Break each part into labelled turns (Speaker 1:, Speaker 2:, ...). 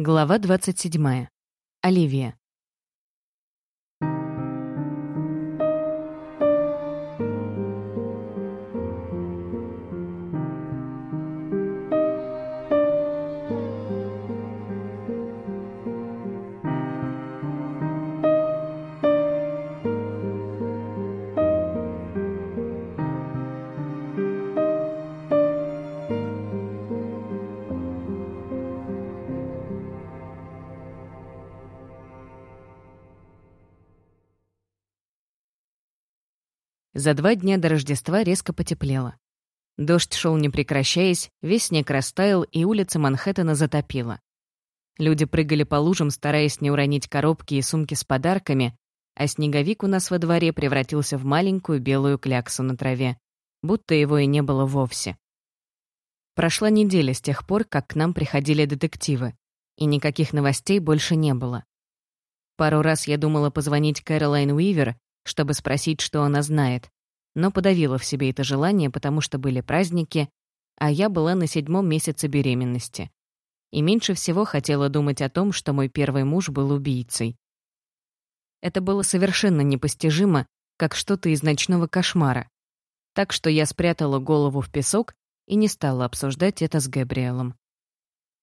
Speaker 1: Глава 27. Оливия. За два дня до Рождества резко потеплело. Дождь шел не прекращаясь, весь снег растаял, и улица Манхэттена затопила. Люди прыгали по лужам, стараясь не уронить коробки и сумки с подарками, а снеговик у нас во дворе превратился в маленькую белую кляксу на траве, будто его и не было вовсе. Прошла неделя с тех пор, как к нам приходили детективы, и никаких новостей больше не было. Пару раз я думала позвонить Кэролайн Уивер, чтобы спросить, что она знает, но подавила в себе это желание, потому что были праздники, а я была на седьмом месяце беременности. И меньше всего хотела думать о том, что мой первый муж был убийцей. Это было совершенно непостижимо, как что-то из ночного кошмара. Так что я спрятала голову в песок и не стала обсуждать это с Габриэлом.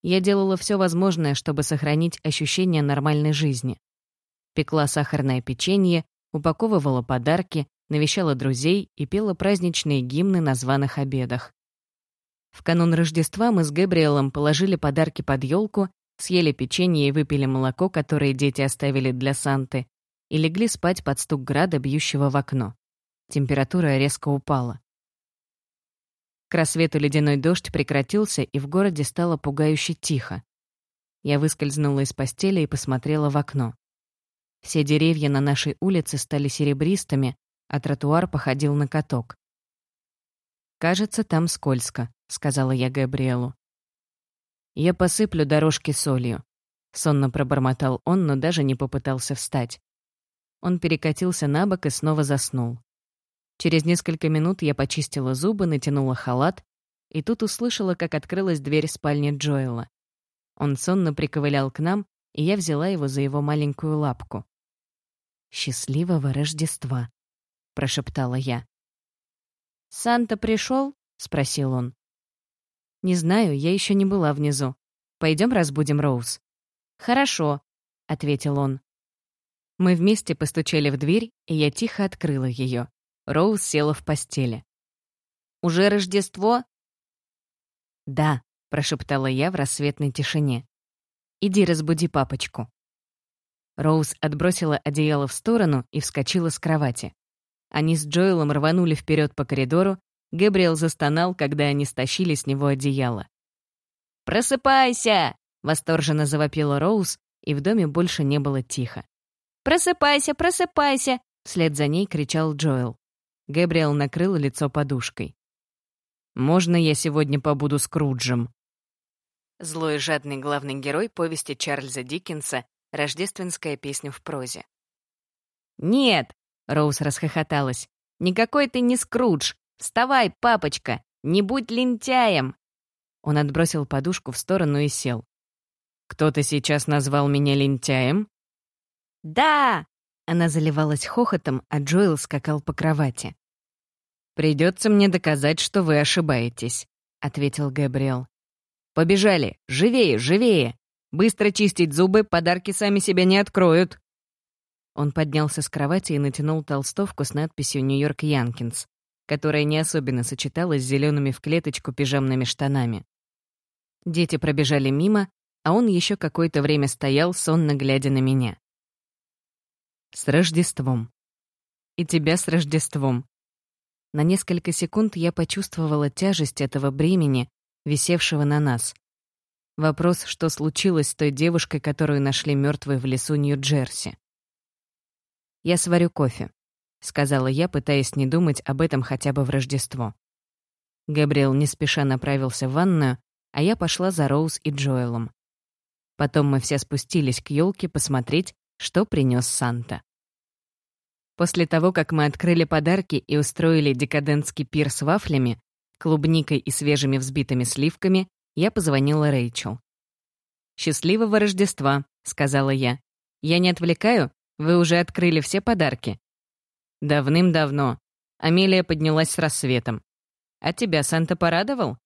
Speaker 1: Я делала все возможное, чтобы сохранить ощущение нормальной жизни. Пекла сахарное печенье, упаковывала подарки, навещала друзей и пела праздничные гимны на званых обедах. В канун Рождества мы с Габриэлом положили подарки под елку, съели печенье и выпили молоко, которое дети оставили для Санты, и легли спать под стук града, бьющего в окно. Температура резко упала. К рассвету ледяной дождь прекратился, и в городе стало пугающе тихо. Я выскользнула из постели и посмотрела в окно. Все деревья на нашей улице стали серебристыми, а тротуар походил на каток. «Кажется, там скользко», — сказала я Габриэлу. «Я посыплю дорожки солью», — сонно пробормотал он, но даже не попытался встать. Он перекатился на бок и снова заснул. Через несколько минут я почистила зубы, натянула халат, и тут услышала, как открылась дверь спальни Джоэла. Он сонно приковылял к нам, и я взяла его за его маленькую лапку. «Счастливого Рождества», — прошептала я.
Speaker 2: «Санта пришел? спросил он.
Speaker 1: «Не знаю, я еще не была внизу. Пойдем разбудим Роуз».
Speaker 2: «Хорошо», — ответил он.
Speaker 1: Мы вместе постучали в дверь, и я тихо открыла ее. Роуз села в постели.
Speaker 2: «Уже Рождество?»
Speaker 1: «Да», — прошептала я в рассветной тишине. «Иди разбуди папочку». Роуз отбросила одеяло в сторону и вскочила с кровати. Они с Джоэлом рванули вперед по коридору, Гэбриэл застонал, когда они стащили с него одеяло.
Speaker 2: «Просыпайся!» — восторженно завопила Роуз, и в доме больше не было тихо. «Просыпайся, просыпайся!» — вслед за ней кричал Джоэл.
Speaker 1: Гэбриэл накрыл лицо подушкой. «Можно я сегодня побуду Скруджем?» Злой и жадный главный герой повести Чарльза Диккенса Рождественская песня в прозе.
Speaker 2: «Нет!» — Роуз расхохоталась. «Никакой ты не Скрудж! Вставай, папочка! Не будь лентяем!»
Speaker 1: Он отбросил подушку в сторону и сел. «Кто-то сейчас назвал меня лентяем?»
Speaker 2: «Да!»
Speaker 1: Она заливалась хохотом, а Джоэл скакал по кровати. «Придется мне доказать, что вы ошибаетесь», — ответил Габриэл. «Побежали! Живее, живее!» Быстро чистить зубы, подарки сами себя не откроют». Он поднялся с кровати и натянул толстовку с надписью «Нью-Йорк Янкинс», которая не особенно сочеталась с зелеными в клеточку пижамными штанами. Дети пробежали мимо, а он еще какое-то время стоял, сонно глядя на меня. «С Рождеством!» «И тебя с Рождеством!» На несколько секунд я почувствовала тяжесть этого бремени, висевшего на нас. Вопрос, что случилось с той девушкой, которую нашли мертвой в лесу Нью-Джерси. «Я сварю кофе», — сказала я, пытаясь не думать об этом хотя бы в Рождество. Габриэл не спеша направился в ванную, а я пошла за Роуз и Джоэлом. Потом мы все спустились к елке посмотреть, что принес Санта. После того, как мы открыли подарки и устроили декадентский пир с вафлями, клубникой и свежими взбитыми сливками, я позвонила Рэйчел. «Счастливого Рождества», — сказала я. «Я не отвлекаю? Вы уже открыли все подарки?» «Давным-давно». Амелия поднялась с рассветом. «А тебя Санта порадовал?»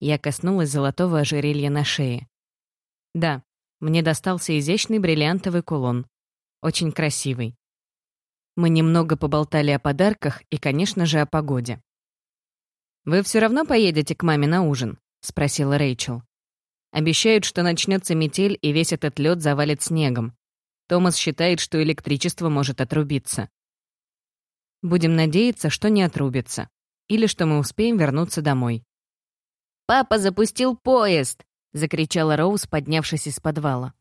Speaker 1: Я коснулась золотого ожерелья на шее. «Да, мне достался изящный бриллиантовый кулон. Очень красивый. Мы немного поболтали о подарках и, конечно же, о погоде. «Вы все равно поедете к маме на ужин?» — спросила Рэйчел. Обещают, что начнется метель, и весь этот лед завалит снегом. Томас считает, что электричество может отрубиться. Будем надеяться, что не отрубится. Или что мы успеем вернуться домой.
Speaker 2: «Папа запустил поезд!» — закричала Роуз, поднявшись из подвала.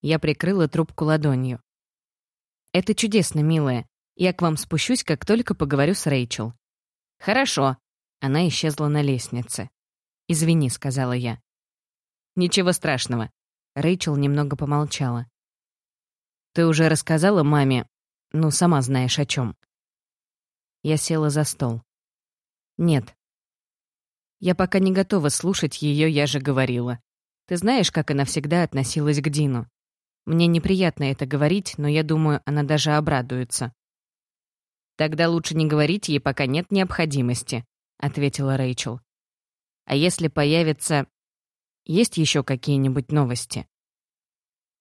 Speaker 1: Я прикрыла трубку ладонью. «Это чудесно, милая. Я к вам спущусь, как только поговорю с Рэйчел».
Speaker 2: «Хорошо».
Speaker 1: Она исчезла на лестнице. «Извини», — сказала я. «Ничего страшного». Рэйчел немного помолчала. «Ты уже рассказала маме, ну, сама знаешь о чем. Я села за стол. «Нет. Я пока не готова слушать ее, я же говорила. Ты знаешь, как она всегда относилась к Дину. Мне неприятно это говорить, но я думаю, она даже обрадуется». «Тогда лучше не говорить ей, пока нет необходимости», — ответила Рэйчел. «А если появится есть еще какие-нибудь новости?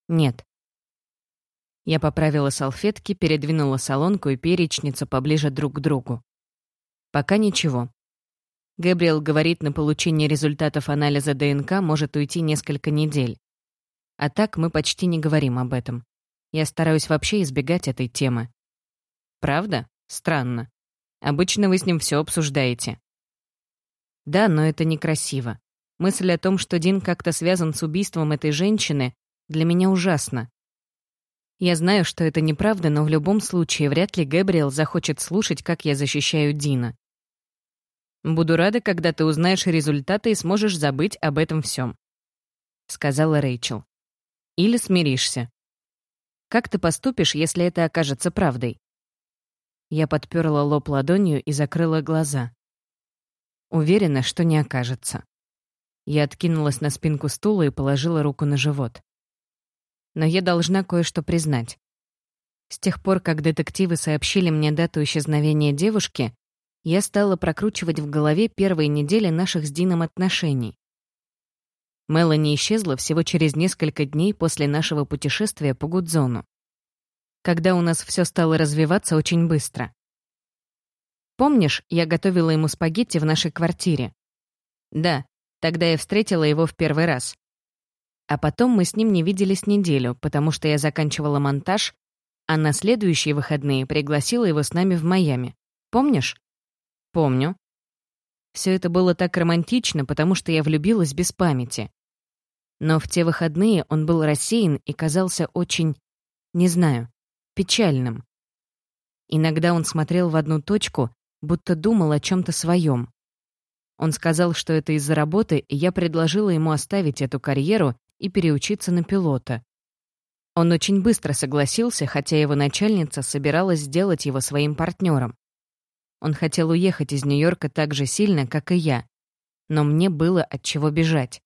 Speaker 1: Нет. Я поправила салфетки, передвинула солонку и перечницу поближе друг к другу. Пока ничего. Гэбриэл говорит, на получение результатов анализа ДНК может уйти несколько недель. А так мы почти не говорим об этом. Я стараюсь вообще избегать этой темы. Правда? Странно. Обычно вы с ним все обсуждаете. Да, но это некрасиво. Мысль о том, что Дин как-то связан с убийством этой женщины, для меня ужасна. Я знаю, что это неправда, но в любом случае вряд ли Гэбриэл захочет слушать, как я защищаю Дина. «Буду рада, когда ты узнаешь результаты и сможешь забыть об этом всем», — сказала Рэйчел. «Или смиришься. Как ты поступишь, если это окажется правдой?» Я подперла лоб ладонью и закрыла глаза. Уверена, что не окажется. Я откинулась на спинку стула и положила руку на живот. Но я должна кое-что признать. С тех пор, как детективы сообщили мне дату исчезновения девушки, я стала прокручивать в голове первые недели наших с Дином отношений. Мелани исчезла всего через несколько дней после нашего путешествия по Гудзону, когда у нас все стало развиваться очень быстро. Помнишь, я готовила ему спагетти в нашей квартире? Да, Тогда я встретила его в первый раз. А потом мы с ним не виделись неделю, потому что я заканчивала монтаж, а на следующие выходные пригласила его с нами в Майами. Помнишь? Помню. Все это было так романтично, потому что я влюбилась без памяти. Но в те выходные он был рассеян и казался очень, не знаю, печальным. Иногда он смотрел в одну точку, будто думал о чем то своем. Он сказал, что это из-за работы, и я предложила ему оставить эту карьеру и переучиться на пилота. Он очень быстро согласился, хотя его начальница собиралась сделать его своим партнером. Он хотел уехать из Нью-Йорка так же сильно, как и я, но мне было от чего бежать.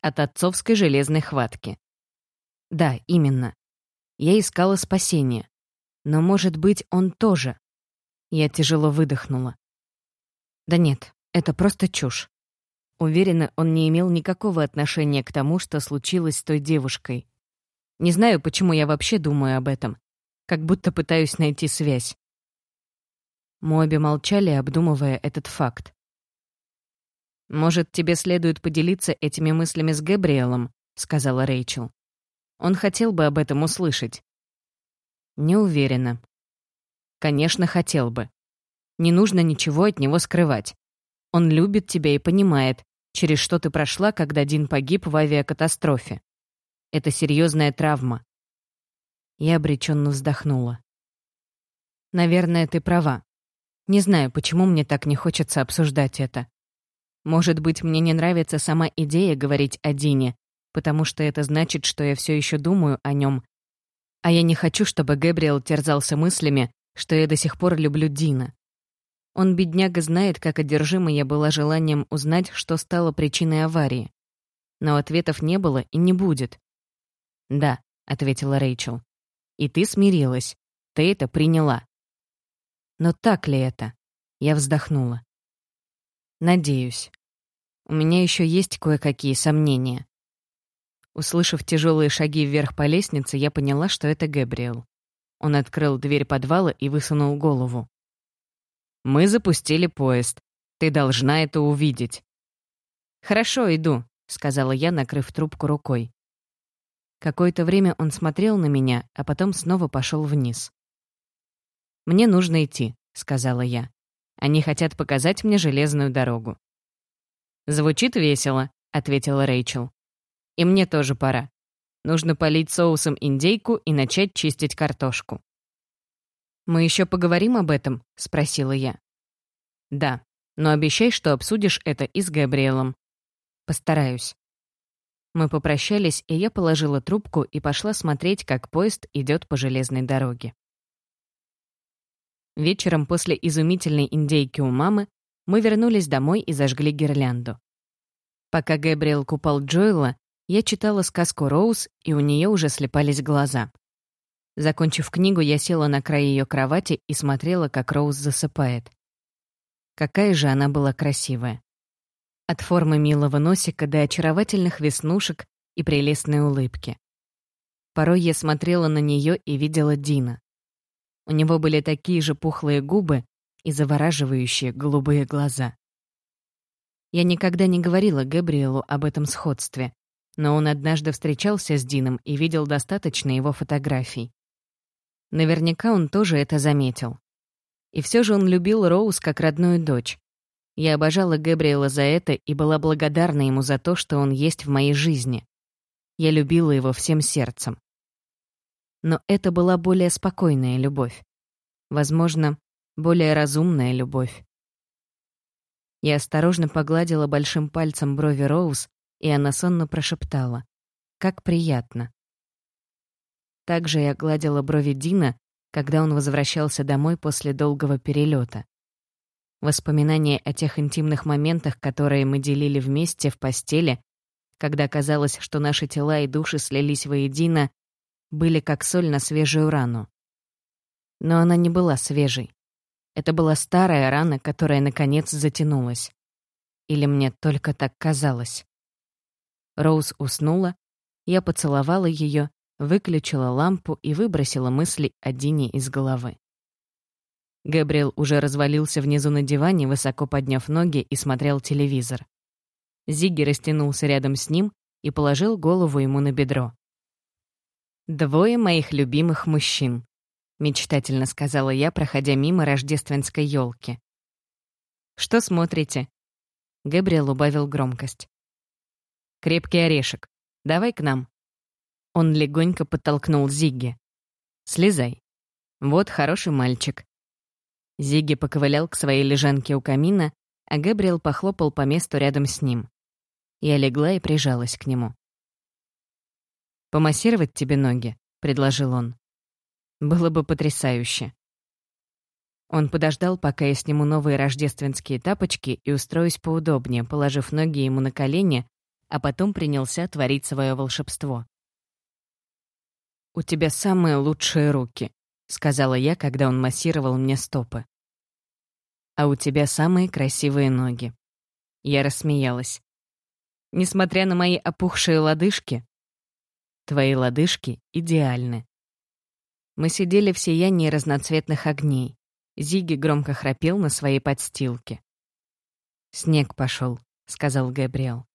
Speaker 1: От отцовской железной хватки. Да, именно. Я искала спасения. Но, может быть, он тоже. Я тяжело выдохнула. Да нет, это просто чушь. Уверена, он не имел никакого отношения к тому, что случилось с той девушкой. Не знаю, почему я вообще думаю об этом. Как будто пытаюсь найти связь. Мы обе молчали, обдумывая этот факт. «Может, тебе следует поделиться этими мыслями с Габриэлом?» — сказала Рэйчел. «Он хотел бы об этом услышать». «Не уверена». «Конечно, хотел бы. Не нужно ничего от него скрывать. Он любит тебя и понимает, через что ты прошла, когда Дин погиб в авиакатастрофе. Это серьезная травма. Я обреченно вздохнула. Наверное, ты права. Не знаю, почему мне так не хочется обсуждать это. Может быть, мне не нравится сама идея говорить о Дине, потому что это значит, что я все еще думаю о нем. А я не хочу, чтобы Гэбриэл терзался мыслями, что я до сих пор люблю Дина. Он, бедняга, знает, как одержима я была желанием узнать, что стало причиной аварии. Но ответов не было и не будет. «Да», — ответила Рэйчел. «И ты смирилась. Ты это приняла». «Но так ли это?» Я вздохнула. «Надеюсь. У меня еще есть кое-какие сомнения». Услышав тяжелые шаги вверх по лестнице, я поняла, что это Гэбриэл. Он открыл дверь подвала и высунул голову. «Мы запустили поезд. Ты должна это увидеть». «Хорошо, иду», — сказала я, накрыв трубку рукой. Какое-то время он смотрел на меня, а потом снова пошел вниз. «Мне нужно идти», — сказала я. «Они хотят показать мне железную дорогу». «Звучит весело», — ответила Рэйчел. «И мне тоже пора. Нужно полить соусом индейку и начать чистить картошку». «Мы еще поговорим об этом?» — спросила я. «Да, но обещай, что обсудишь это и с Габриэлом». «Постараюсь». Мы попрощались, и я положила трубку и пошла смотреть, как поезд идет по железной дороге. Вечером после изумительной индейки у мамы мы вернулись домой и зажгли гирлянду. Пока Гэбриэл купал Джоэла, я читала сказку Роуз, и у нее уже слепались глаза. Закончив книгу, я села на край ее кровати и смотрела, как Роуз засыпает. Какая же она была красивая. От формы милого носика до очаровательных веснушек и прелестной улыбки. Порой я смотрела на нее и видела Дина. У него были такие же пухлые губы и завораживающие голубые глаза. Я никогда не говорила Габриэлу об этом сходстве, но он однажды встречался с Дином и видел достаточно его фотографий. Наверняка он тоже это заметил. И все же он любил Роуз как родную дочь, я обожала Габриэла за это и была благодарна ему за то, что он есть в моей жизни. Я любила его всем сердцем. Но это была более спокойная любовь. Возможно, более разумная любовь. Я осторожно погладила большим пальцем брови Роуз, и она сонно прошептала. «Как приятно». Также я гладила брови Дина, когда он возвращался домой после долгого перелета. Воспоминания о тех интимных моментах, которые мы делили вместе в постели, когда казалось, что наши тела и души слились воедино, были как соль на свежую рану. Но она не была свежей. Это была старая рана, которая, наконец, затянулась. Или мне только так казалось. Роуз уснула, я поцеловала ее, выключила лампу и выбросила мысли о Дине из головы. Габриэл уже развалился внизу на диване, высоко подняв ноги и смотрел телевизор. Зигги растянулся рядом с ним и положил голову ему на бедро. «Двое моих любимых мужчин», — мечтательно сказала я, проходя мимо рождественской елки. «Что смотрите?» Габриэл убавил громкость. «Крепкий орешек. Давай к нам». Он легонько подтолкнул Зигги. «Слезай. Вот хороший мальчик. Зиги поковылял к своей лежанке у камина, а Габриэл похлопал по месту рядом с ним. Я легла и прижалась к нему. «Помассировать тебе ноги?» — предложил он. «Было бы потрясающе». Он подождал, пока я сниму новые рождественские тапочки и устроюсь поудобнее, положив ноги ему на колени, а потом принялся творить свое волшебство. «У тебя самые лучшие руки», — сказала я, когда он массировал мне стопы. «А у тебя самые красивые ноги». Я рассмеялась. «Несмотря на мои опухшие лодыжки, твои лодыжки идеальны». Мы сидели в сиянии разноцветных огней. Зиги громко храпел на своей подстилке. «Снег пошел, сказал Габриэл.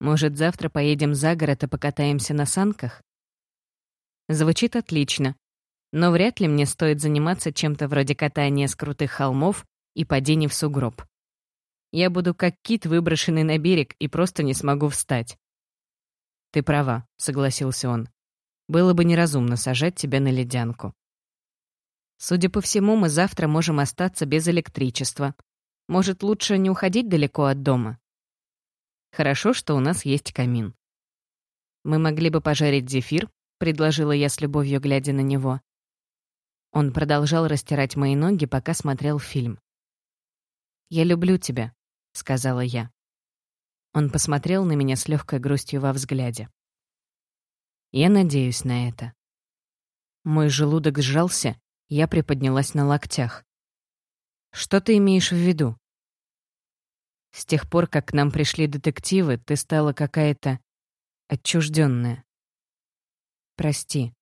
Speaker 1: «Может, завтра поедем за город и покатаемся на санках?» Звучит отлично, но вряд ли мне стоит заниматься чем-то вроде катания с крутых холмов и падений в сугроб. Я буду как кит, выброшенный на берег, и просто не смогу встать. «Ты права», — согласился он. «Было бы неразумно сажать тебя на ледянку». «Судя по всему, мы завтра можем остаться без электричества. Может, лучше не уходить далеко от дома?» «Хорошо, что у нас есть камин». «Мы могли бы пожарить зефир», — предложила я с любовью, глядя на него. Он продолжал растирать мои ноги, пока смотрел фильм. «Я люблю тебя», — сказала я. Он посмотрел на меня с легкой грустью во взгляде. Я надеюсь на это. Мой желудок сжался, я приподнялась на локтях. Что ты имеешь в виду? С тех пор, как к нам пришли детективы, ты стала какая-то отчужденная. Прости.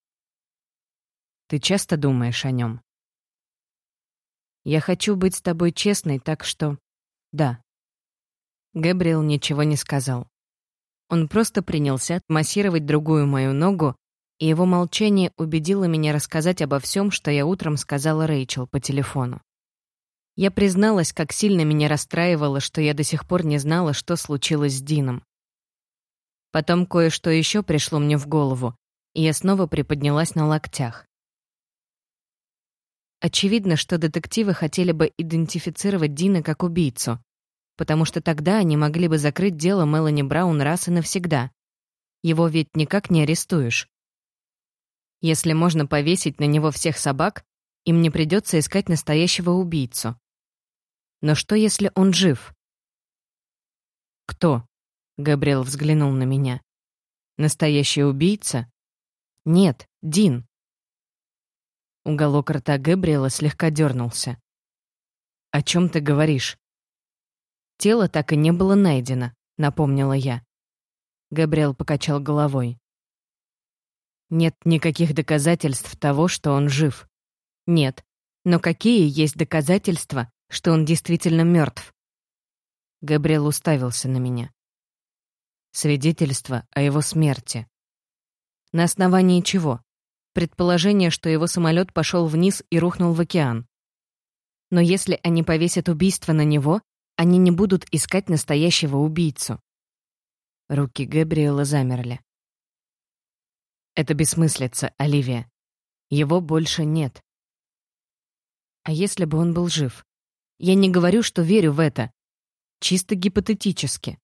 Speaker 1: Ты часто думаешь о нем? Я хочу быть с тобой честной, так что... Да. Габриэл ничего не сказал. Он просто принялся массировать другую мою ногу, и его молчание убедило меня рассказать обо всем, что я утром сказала Рэйчел по телефону. Я призналась, как сильно меня расстраивало, что я до сих пор не знала, что случилось с Дином. Потом кое-что еще пришло мне в голову, и я снова приподнялась на локтях. Очевидно, что детективы хотели бы идентифицировать Дина как убийцу, потому что тогда они могли бы закрыть дело Мелани Браун раз и навсегда. Его ведь никак не арестуешь. Если можно повесить на него всех собак, им не придется искать настоящего убийцу. Но что, если он жив? «Кто?» — Габриэл взглянул на меня. «Настоящий убийца?» «Нет, Дин». Уголок рта Габриэла слегка дернулся. «О чем ты говоришь?» «Тело так и не было найдено», — напомнила я. Габриэл покачал головой. «Нет никаких доказательств того, что он жив. Нет. Но какие есть доказательства, что он действительно мертв. Габриэл уставился на меня. Свидетельство о его смерти. На основании чего? Предположение, что его самолет пошел вниз и рухнул в океан. Но если они повесят убийство на него, они не будут искать настоящего убийцу. Руки Габриэла замерли. Это бессмыслица, Оливия. Его больше нет. А если бы он был жив? Я не говорю, что верю в это. Чисто гипотетически.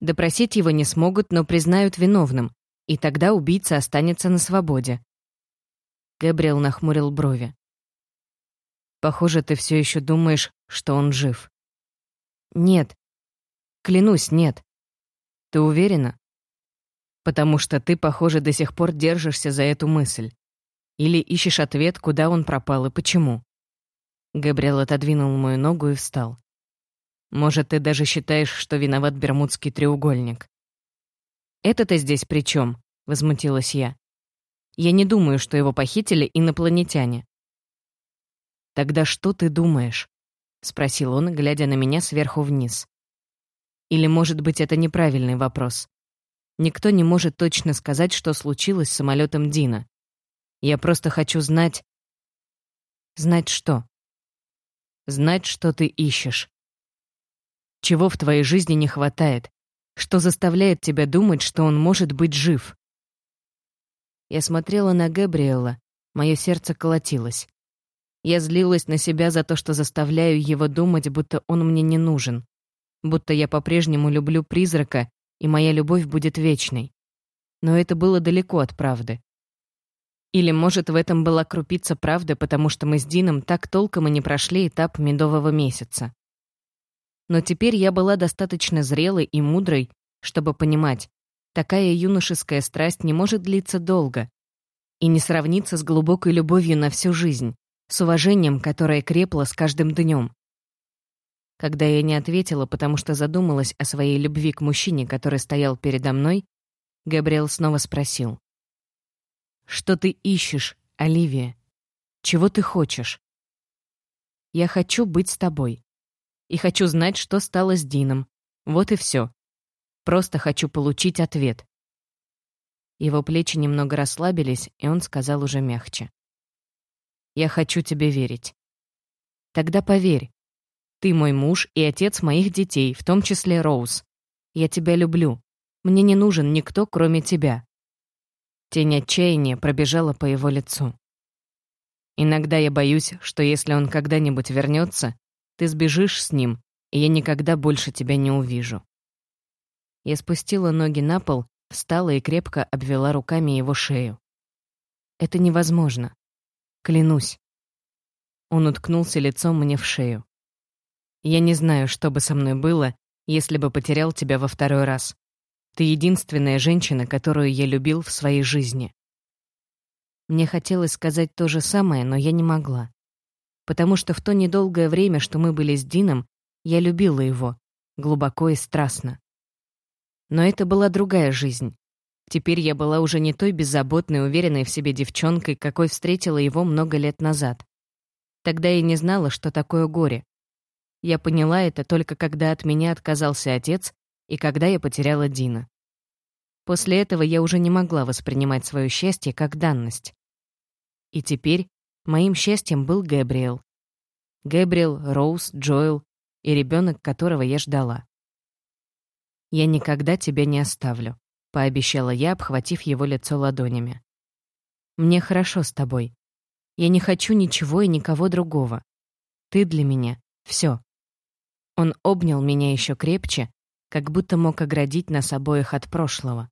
Speaker 1: Допросить его не смогут, но признают виновным, и тогда убийца останется на свободе. Габриэл нахмурил брови. «Похоже, ты все еще думаешь, что он жив». «Нет. Клянусь, нет. Ты уверена?» «Потому что ты, похоже, до сих пор держишься за эту мысль. Или ищешь ответ, куда он пропал и почему». Габриэл отодвинул мою ногу и встал. «Может, ты даже считаешь, что виноват Бермудский треугольник?» «Это-то здесь при чем? возмутилась я. «Я не думаю, что его похитили инопланетяне». «Тогда что ты думаешь?» — спросил он, глядя на меня сверху вниз. «Или, может быть, это неправильный вопрос. Никто не может точно сказать, что случилось с самолетом Дина. Я просто хочу знать...» «Знать что?» Знать, что ты ищешь. Чего в твоей жизни не хватает? Что заставляет тебя думать, что он может быть жив? Я смотрела на Габриэла, мое сердце колотилось. Я злилась на себя за то, что заставляю его думать, будто он мне не нужен, будто я по-прежнему люблю призрака, и моя любовь будет вечной. Но это было далеко от правды. Или, может, в этом была крупица правды, потому что мы с Дином так толком и не прошли этап медового месяца. Но теперь я была достаточно зрелой и мудрой, чтобы понимать, такая юношеская страсть не может длиться долго и не сравниться с глубокой любовью на всю жизнь, с уважением, которое крепло с каждым днем. Когда я не ответила, потому что задумалась о своей любви к мужчине, который стоял передо мной, Габриэл снова спросил. Что ты ищешь, Оливия? Чего ты хочешь? Я хочу быть с тобой. И хочу знать, что стало с Дином. Вот и все. Просто хочу получить ответ. Его плечи немного расслабились, и он сказал уже мягче. «Я хочу тебе верить». «Тогда поверь. Ты мой муж и отец моих детей, в том числе Роуз. Я тебя люблю. Мне не нужен никто, кроме тебя. Тень отчаяния пробежала по его лицу. «Иногда я боюсь, что если он когда-нибудь вернется, ты сбежишь с ним, и я никогда больше тебя не увижу». Я спустила ноги на пол, встала и крепко обвела руками его шею. «Это невозможно. Клянусь». Он уткнулся лицом мне в шею. Я не знаю, что бы со мной было, если бы потерял тебя во второй раз. Ты единственная женщина, которую я любил в своей жизни. Мне хотелось сказать то же самое, но я не могла. Потому что в то недолгое время, что мы были с Дином, я любила его, глубоко и страстно. Но это была другая жизнь. Теперь я была уже не той беззаботной, уверенной в себе девчонкой, какой встретила его много лет назад. Тогда я не знала, что такое горе. Я поняла это только когда от меня отказался отец и когда я потеряла Дина. После этого я уже не могла воспринимать свое счастье как данность. И теперь моим счастьем был Гэбриэл. Гэбриэл, Роуз, Джоэл и ребенок, которого я ждала. «Я никогда тебя не оставлю», — пообещала я, обхватив его лицо ладонями. «Мне хорошо с тобой. Я не хочу ничего и никого другого. Ты для меня — все. Он обнял меня еще крепче, как будто мог оградить нас обоих от прошлого.